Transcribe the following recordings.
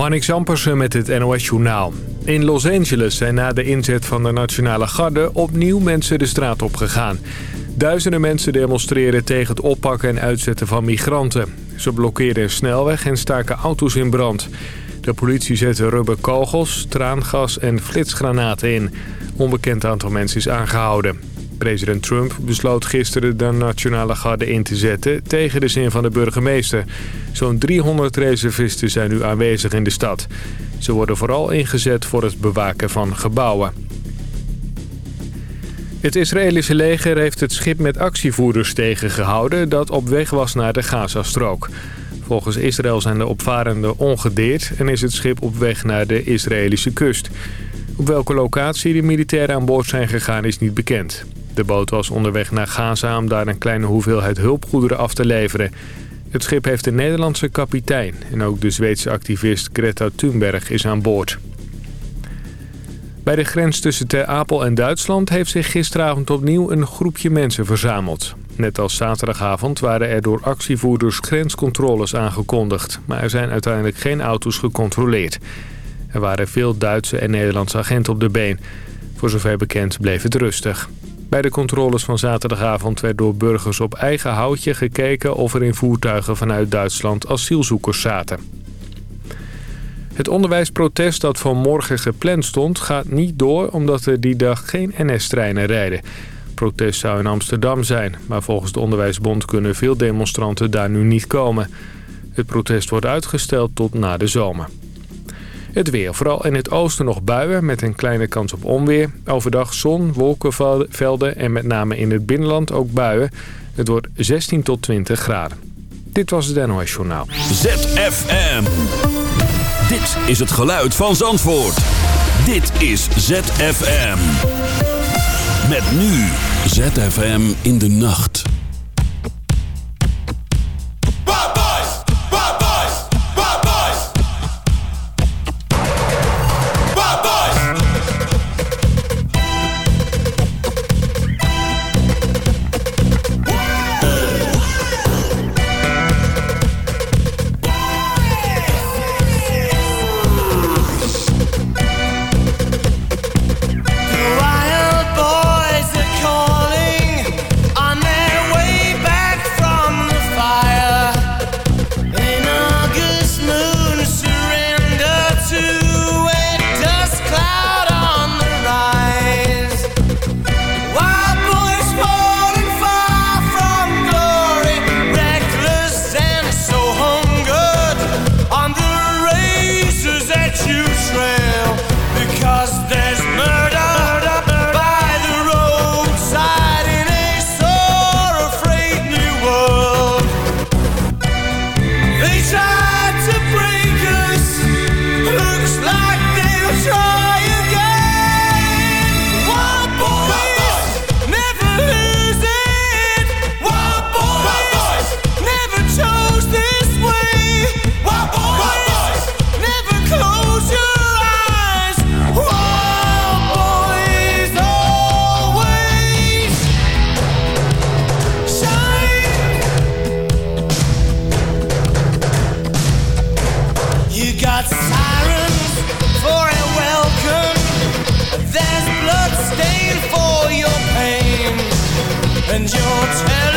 Marnix Zampersen met het NOS Journaal. In Los Angeles zijn na de inzet van de Nationale Garde opnieuw mensen de straat op gegaan. Duizenden mensen demonstreren tegen het oppakken en uitzetten van migranten. Ze blokkeerden een snelweg en staken auto's in brand. De politie zette rubberkogels, traangas en flitsgranaten in. Onbekend aantal mensen is aangehouden. President Trump besloot gisteren de Nationale Garde in te zetten... tegen de zin van de burgemeester. Zo'n 300 reservisten zijn nu aanwezig in de stad. Ze worden vooral ingezet voor het bewaken van gebouwen. Het Israëlische leger heeft het schip met actievoerders tegengehouden... dat op weg was naar de Gazastrook. Volgens Israël zijn de opvarenden ongedeerd... en is het schip op weg naar de Israëlische kust. Op welke locatie de militairen aan boord zijn gegaan is niet bekend. De boot was onderweg naar Gaza om daar een kleine hoeveelheid hulpgoederen af te leveren. Het schip heeft een Nederlandse kapitein en ook de Zweedse activist Greta Thunberg is aan boord. Bij de grens tussen Ter Apel en Duitsland heeft zich gisteravond opnieuw een groepje mensen verzameld. Net als zaterdagavond waren er door actievoerders grenscontroles aangekondigd, maar er zijn uiteindelijk geen auto's gecontroleerd. Er waren veel Duitse en Nederlandse agenten op de been. Voor zover bekend bleef het rustig. Bij de controles van zaterdagavond werd door burgers op eigen houtje gekeken... of er in voertuigen vanuit Duitsland asielzoekers zaten. Het onderwijsprotest dat vanmorgen gepland stond gaat niet door... omdat er die dag geen NS-treinen rijden. Protest zou in Amsterdam zijn, maar volgens de Onderwijsbond... kunnen veel demonstranten daar nu niet komen. Het protest wordt uitgesteld tot na de zomer. Het weer. Vooral in het oosten nog buien met een kleine kans op onweer. Overdag zon, wolkenvelden en met name in het binnenland ook buien. Het wordt 16 tot 20 graden. Dit was het NOS Journaal. ZFM. Dit is het geluid van Zandvoort. Dit is ZFM. Met nu ZFM in de nacht. and you're telling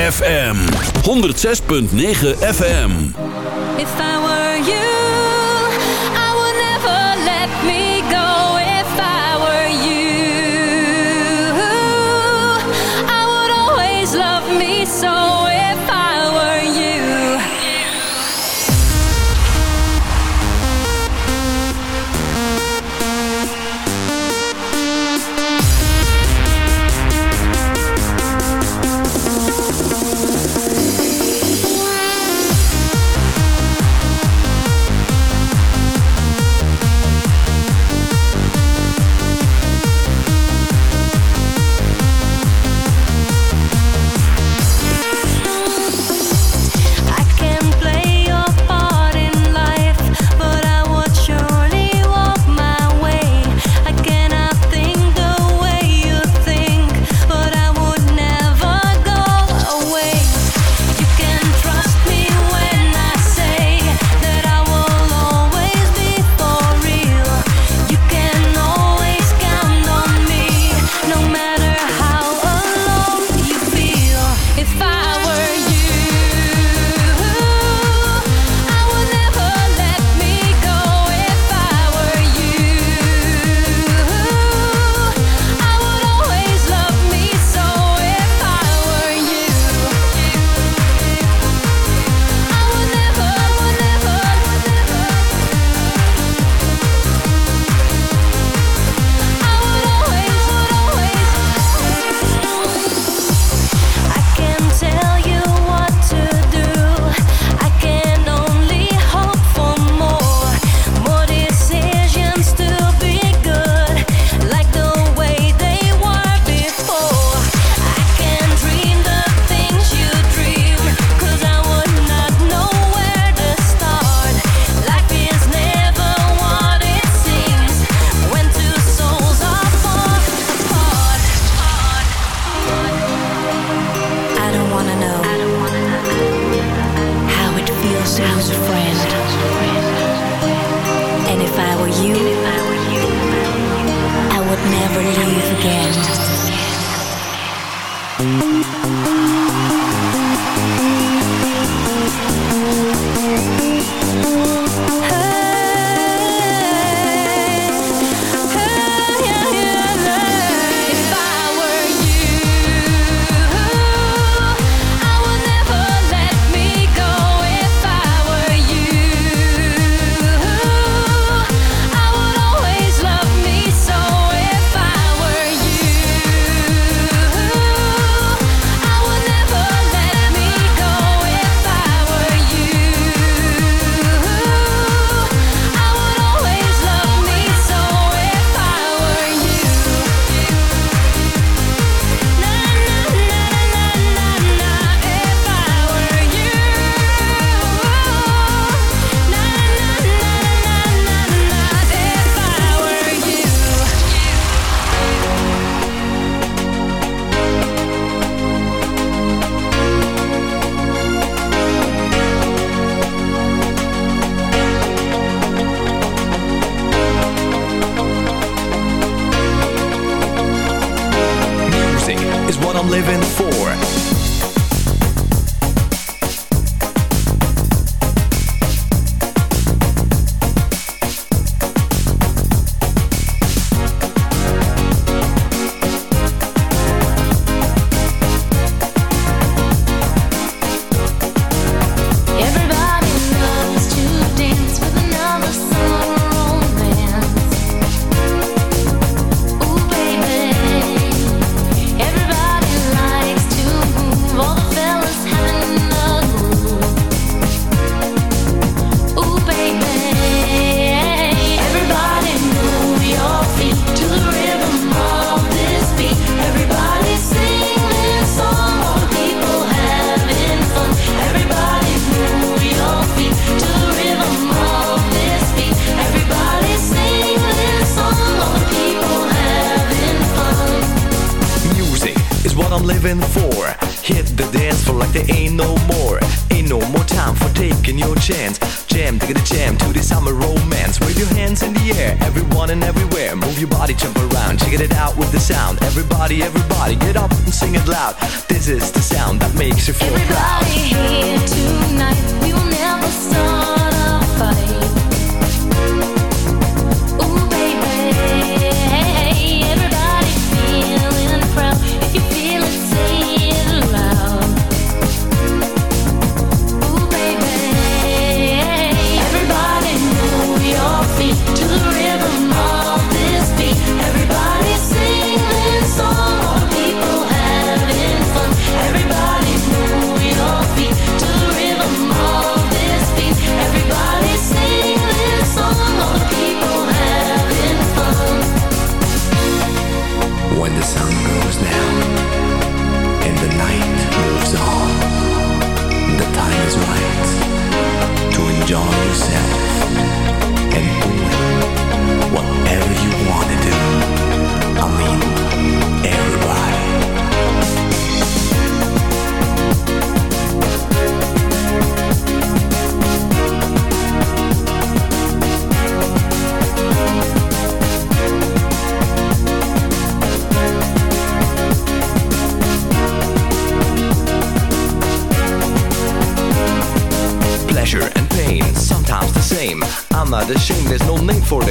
ZFM 106.9 FM. This is the sound that makes you feel proud.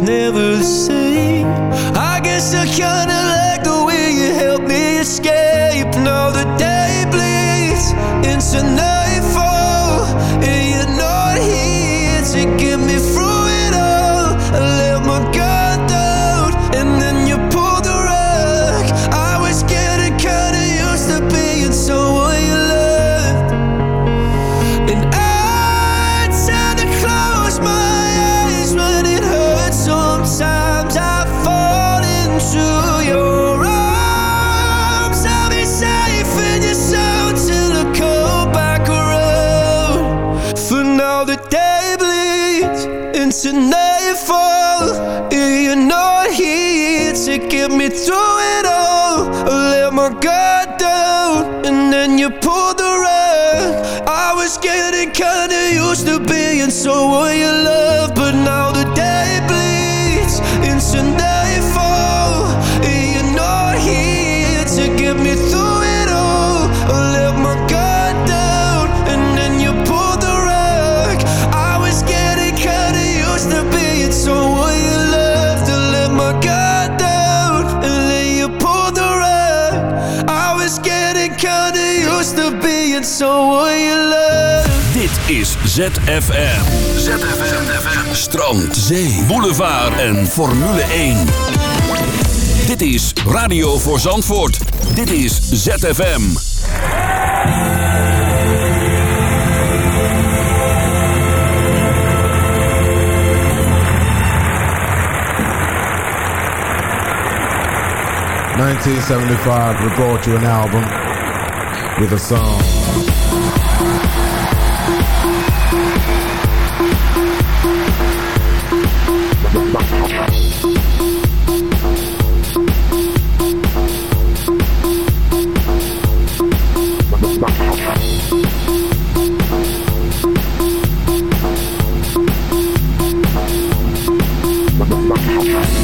never to know ZFM. ZFM. Strand, zee, boulevard en Formule 1. Dit is Radio voor Zandvoort. Dit is ZFM. Nineteen seventy-five, we brought you an album with a song. You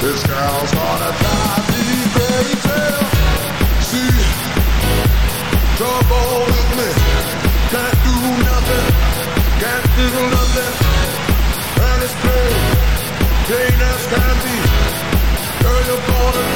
This girl's gonna drive me crazy. Trouble with me. Can't do nothing. Can't do nothing. And it's be. Girl, you're gonna.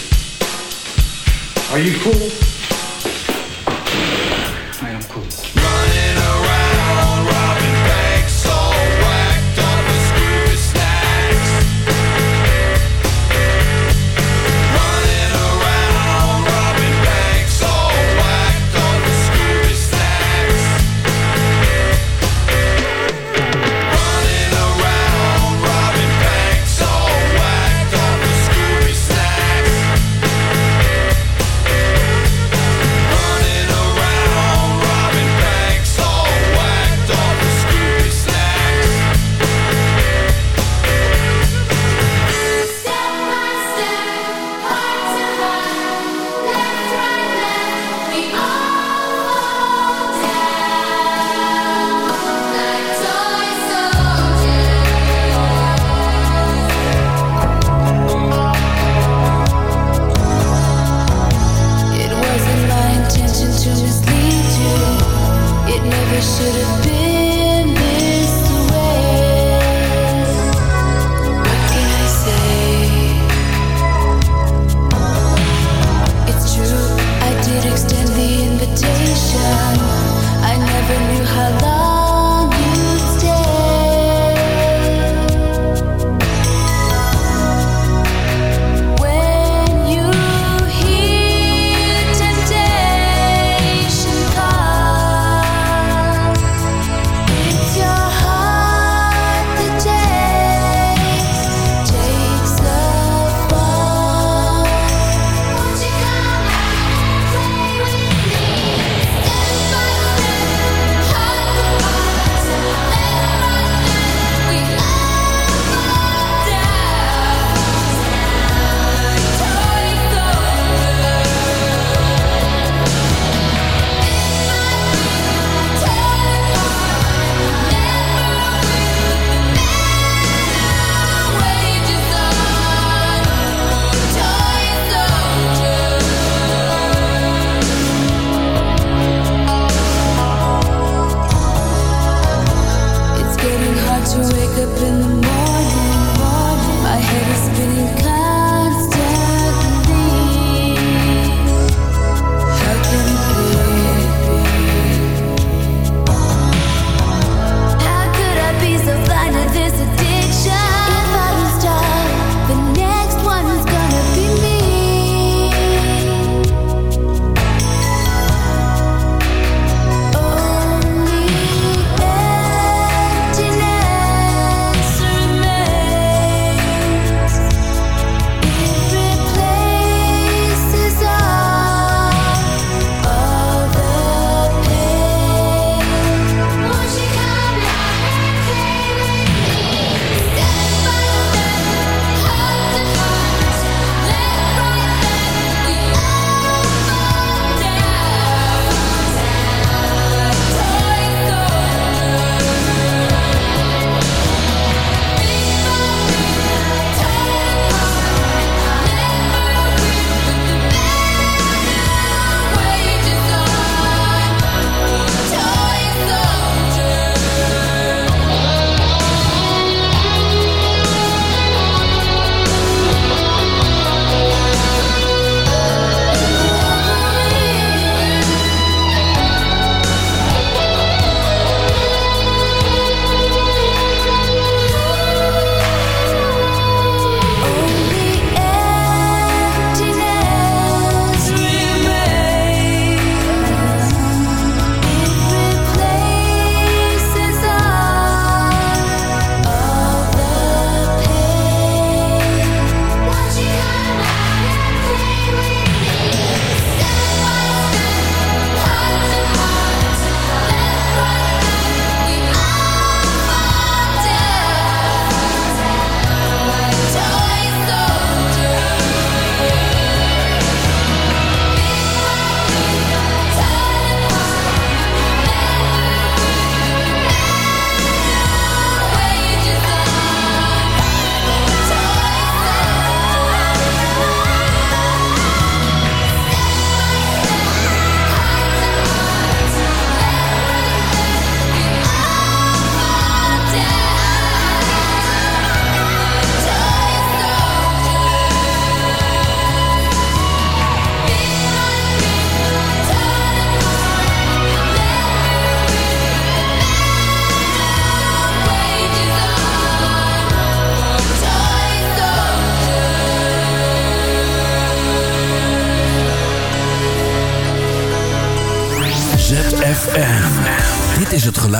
Are you cool?